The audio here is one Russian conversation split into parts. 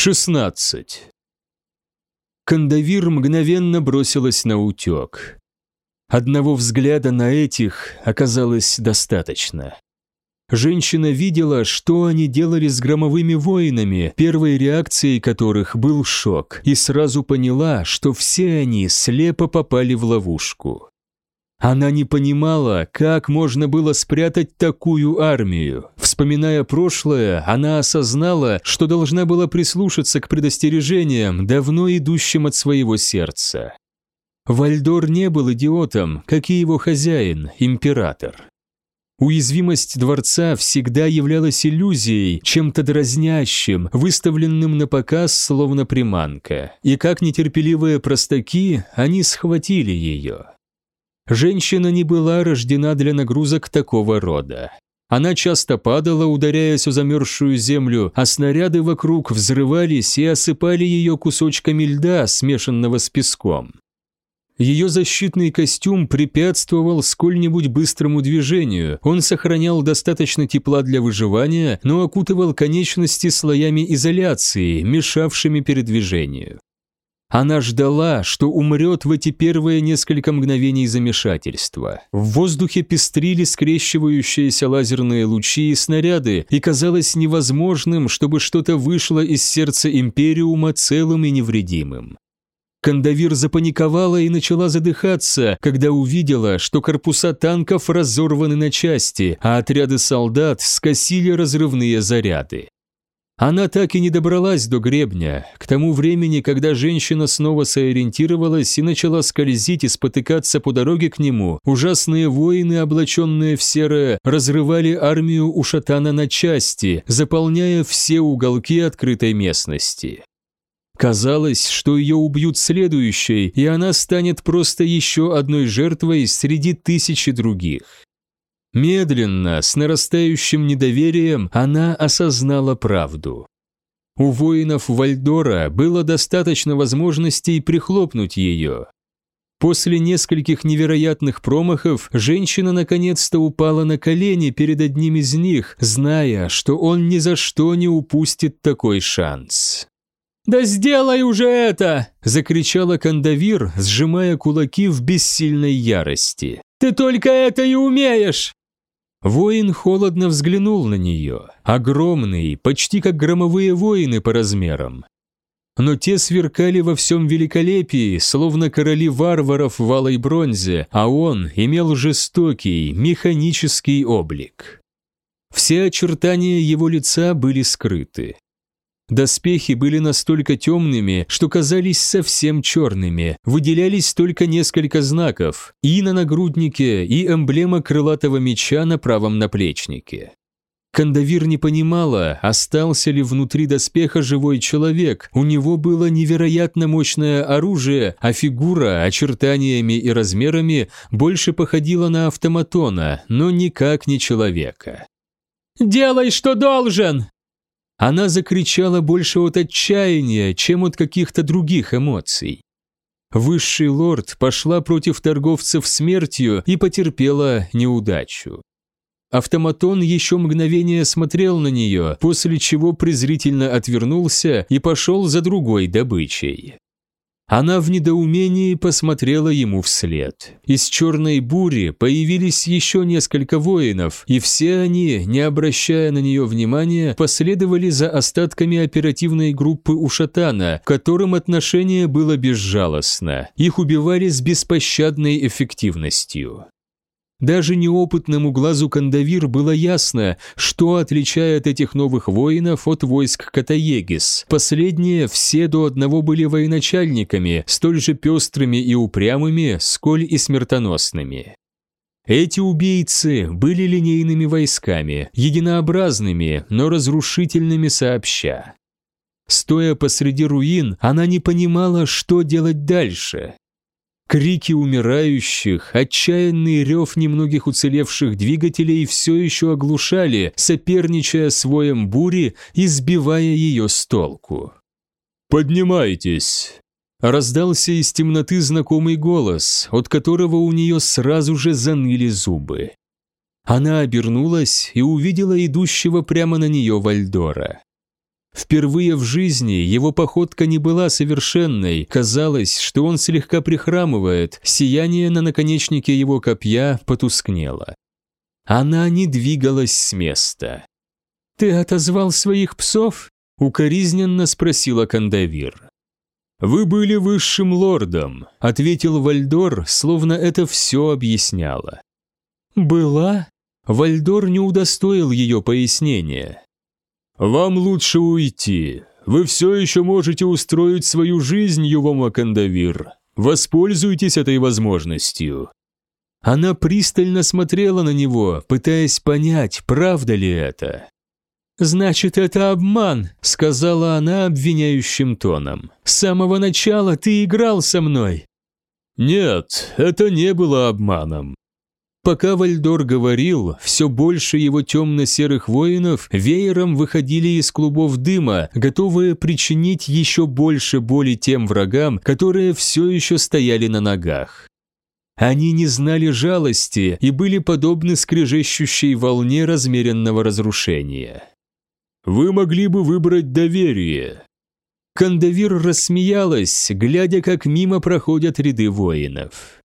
16. Кандавир мгновенно бросилась на утек. Одного взгляда на этих оказалось достаточно. Женщина видела, что они делали с громовыми воинами, первой реакцией которых был шок, и сразу поняла, что все они слепо попали в ловушку. Она не понимала, как можно было спрятать такую армию. Вспоминая прошлое, она осознала, что должна была прислушаться к предостережениям, давно идущим от своего сердца. Вальдор не был идиотом, как и его хозяин, император. Уязвимость дворца всегда являлась иллюзией, чем-то дразнящим, выставленным на показ словно приманка, и как нетерпеливые простаки, они схватили ее. Женщина не была рождена для нагрузок такого рода. Она часто падала, ударяясь о замерзшую землю, а снаряды вокруг взрывались и осыпали ее кусочками льда, смешанного с песком. Ее защитный костюм препятствовал сколь-нибудь быстрому движению, он сохранял достаточно тепла для выживания, но окутывал конечности слоями изоляции, мешавшими передвижению. Она ждала, что умрет в эти первые несколько мгновений замешательства. В воздухе пестрили скрещивающиеся лазерные лучи и снаряды, и казалось невозможным, чтобы что-то вышло из сердца Империума целым и невредимым. Кандавир запаниковала и начала задыхаться, когда увидела, что корпуса танков разорваны на части, а отряды солдат скосили разрывные заряды. Она так и не добралась до гребня. К тому времени, когда женщина снова сориентировалась и начала скользить и спотыкаться по дороге к нему, ужасные воины, облаченные в серое, разрывали армию у шатана на части, заполняя все уголки открытой местности. Казалось, что ее убьют следующей, и она станет просто еще одной жертвой среди тысячи других. Медленно, с нарастающим недоверием, она осознала правду. У воинов Вальдора было достаточно возможностей прихлопнуть ее. После нескольких невероятных промахов женщина наконец-то упала на колени перед одним из них, зная, что он ни за что не упустит такой шанс. «Да сделай уже это!» – закричала Кандавир, сжимая кулаки в бессильной ярости. «Ты только это и умеешь!» Воин холодно взглянул на нее, огромный, почти как громовые воины по размерам. Но те сверкали во всем великолепии, словно короли варваров в алой бронзе, а он имел жестокий, механический облик. Все очертания его лица были скрыты. Доспехи были настолько темными, что казались совсем черными, выделялись только несколько знаков, и на нагруднике, и эмблема крылатого меча на правом наплечнике. Кандавир не понимала, остался ли внутри доспеха живой человек, у него было невероятно мощное оружие, а фигура очертаниями и размерами больше походила на автоматона, но никак не человека. «Делай, что должен!» Она закричала больше от отчаяния, чем от каких-то других эмоций. Высший лорд пошла против торговцев смертью и потерпела неудачу. Автоматон еще мгновение смотрел на нее, после чего презрительно отвернулся и пошел за другой добычей. Она в недоумении посмотрела ему вслед. Из черной бури появились еще несколько воинов, и все они, не обращая на нее внимания, последовали за остатками оперативной группы Ушатана, к которым отношение было безжалостно. Их убивали с беспощадной эффективностью. Даже неопытному глазу Кандавир было ясно, что отличает этих новых воинов от войск Катаегис. Последние все до одного были военачальниками, столь же пестрыми и упрямыми, сколь и смертоносными. Эти убийцы были линейными войсками, единообразными, но разрушительными сообща. Стоя посреди руин, она не понимала, что делать дальше. Крики умирающих, отчаянный рев немногих уцелевших двигателей все еще оглушали, соперничая с воем бури и сбивая ее с толку. «Поднимайтесь!» Раздался из темноты знакомый голос, от которого у нее сразу же заныли зубы. Она обернулась и увидела идущего прямо на нее Вальдора. Впервые в жизни его походка не была совершенной, казалось, что он слегка прихрамывает, сияние на наконечнике его копья потускнело. Она не двигалась с места. «Ты отозвал своих псов?» – укоризненно спросила Кандавир. «Вы были высшим лордом», – ответил Вальдор, словно это все объясняло. «Была?» Вальдор не удостоил ее пояснения. «Вам лучше уйти. Вы все еще можете устроить свою жизнь, Ювома Кандавир. Воспользуйтесь этой возможностью». Она пристально смотрела на него, пытаясь понять, правда ли это. «Значит, это обман», — сказала она обвиняющим тоном. «С самого начала ты играл со мной». «Нет, это не было обманом. Пока Вальдор говорил, все больше его темно-серых воинов веером выходили из клубов дыма, готовые причинить еще больше боли тем врагам, которые все еще стояли на ногах. Они не знали жалости и были подобны скрежещущей волне размеренного разрушения. «Вы могли бы выбрать доверие». Кандавир рассмеялась, глядя, как мимо проходят ряды воинов.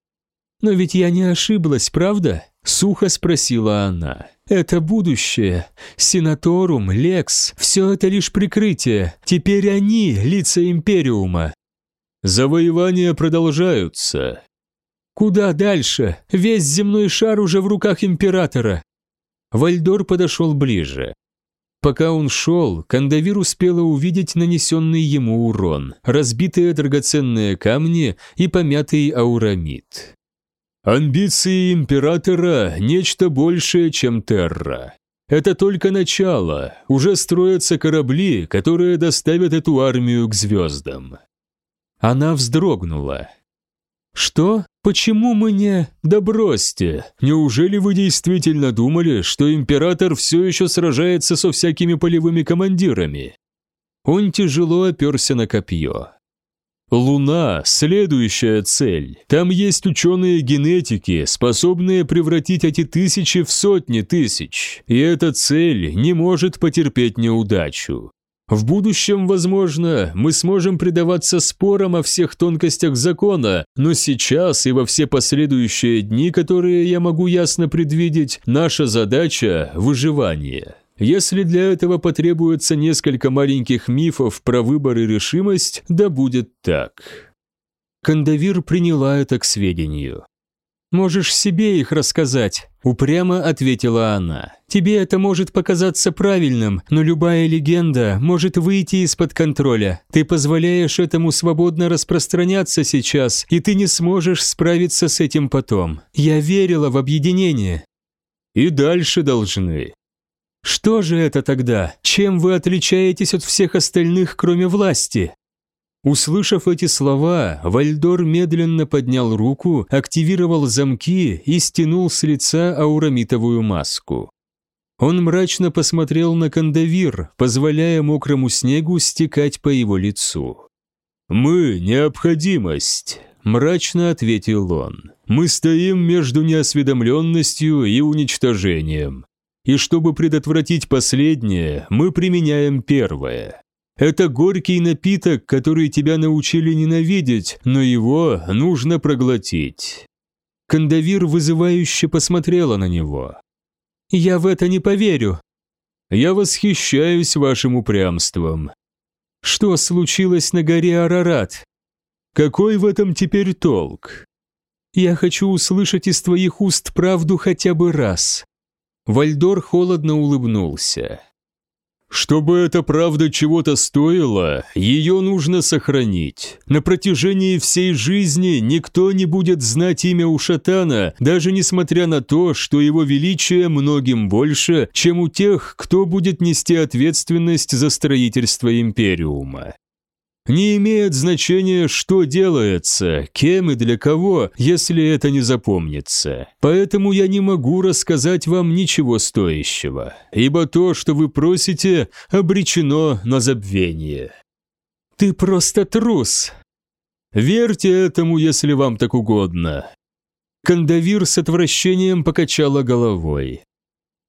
«Но ведь я не ошиблась, правда?» – сухо спросила она. «Это будущее. Сенаторум, Лекс – все это лишь прикрытие. Теперь они – лица Империума». «Завоевания продолжаются». «Куда дальше? Весь земной шар уже в руках Императора». Вальдор подошел ближе. Пока он шел, Кандавир успела увидеть нанесенный ему урон, разбитые драгоценные камни и помятый аурамид. Амбиции императора – нечто большее, чем Терра. Это только начало, уже строятся корабли, которые доставят эту армию к звездам. Она вздрогнула. «Что? Почему мы не...» «Да бросьте! Неужели вы действительно думали, что император все еще сражается со всякими полевыми командирами?» Он тяжело оперся на копье. Луна – следующая цель. Там есть ученые генетики, способные превратить эти тысячи в сотни тысяч. И эта цель не может потерпеть неудачу. В будущем, возможно, мы сможем предаваться спорам о всех тонкостях закона, но сейчас и во все последующие дни, которые я могу ясно предвидеть, наша задача – выживание. Если для этого потребуется несколько маленьких мифов про выбор и решимость, да будет так. Кандавир приняла это к сведению. «Можешь себе их рассказать», – упрямо ответила она. «Тебе это может показаться правильным, но любая легенда может выйти из-под контроля. Ты позволяешь этому свободно распространяться сейчас, и ты не сможешь справиться с этим потом. Я верила в объединение». «И дальше должны», что же это тогда? Чем вы отличаетесь от всех остальных, кроме власти? Услышав эти слова, Вальдор медленно поднял руку, активировал замки и стянул с лица аурамитовую маску. Он мрачно посмотрел на Кандавир, позволяя мокрому снегу стекать по его лицу. «Мы – необходимость», – мрачно ответил он. «Мы стоим между неосведомленностью и уничтожением и чтобы предотвратить последнее, мы применяем первое. Это горький напиток, который тебя научили ненавидеть, но его нужно проглотить». Кандавир вызывающе посмотрела на него. «Я в это не поверю». «Я восхищаюсь вашим упрямством». «Что случилось на горе Арарат?» «Какой в этом теперь толк?» «Я хочу услышать из твоих уст правду хотя бы раз. Вальдор холодно улыбнулся. Чтобы эта правда чего-то стоила, ее нужно сохранить. На протяжении всей жизни никто не будет знать имя Ушатана, даже несмотря на то, что его величие многим больше, чем у тех, кто будет нести ответственность за строительство Империума. Не имеет значения, что делается, кем и для кого, если это не запомнится. Поэтому я не могу рассказать вам ничего стоящего, ибо то, что вы просите, обречено на забвение. Ты просто трус. Верьте этому, если вам так угодно. Кандавир с отвращением покачала головой.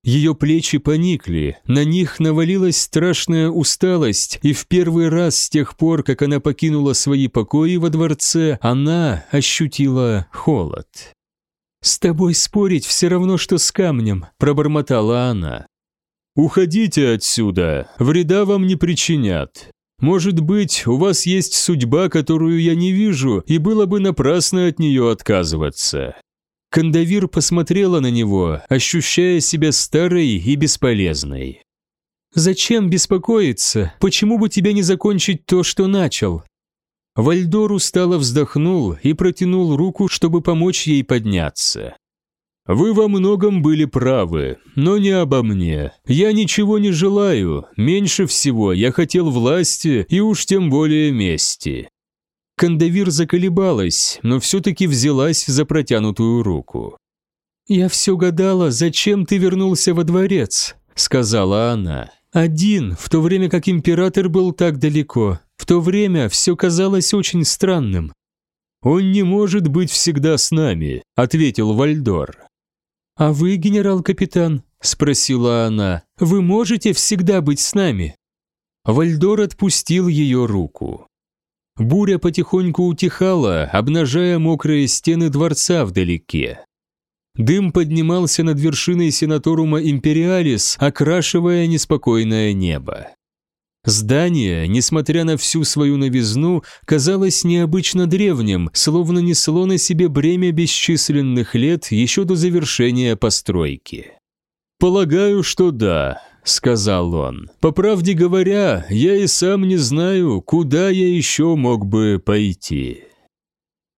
Ее плечи поникли, на них навалилась страшная усталость, и в первый раз с тех пор, как она покинула свои покои во дворце, она ощутила холод. «С тобой спорить все равно, что с камнем», – пробормотала она. «Уходите отсюда, вреда вам не причинят. Может быть, у вас есть судьба, которую я не вижу, и было бы напрасно от нее отказываться». Кандавир посмотрела на него, ощущая себя старой и бесполезной. «Зачем беспокоиться? Почему бы тебе не закончить то, что начал?» Вальдор устало вздохнул и протянул руку, чтобы помочь ей подняться. «Вы во многом были правы, но не обо мне. Я ничего не желаю, меньше всего я хотел власти и уж тем более мести. Кандавир заколебалась, но все-таки взялась за протянутую руку. «Я все гадала, зачем ты вернулся во дворец», — сказала она. «Один, в то время как император был так далеко. В то время все казалось очень странным». «Он не может быть всегда с нами», — ответил Вальдор. «А вы, генерал-капитан?» — спросила она. «Вы можете всегда быть с нами?» Вальдор отпустил ее руку. Буря потихоньку утихала, обнажая мокрые стены дворца вдалеке. Дым поднимался над вершиной сенаторума Империалис, окрашивая неспокойное небо. Здание, несмотря на всю свою новизну, казалось необычно древним, словно несло на себе бремя бесчисленных лет еще до завершения постройки. «Полагаю, что да», — сказал он. «По правде говоря, я и сам не знаю, куда я еще мог бы пойти».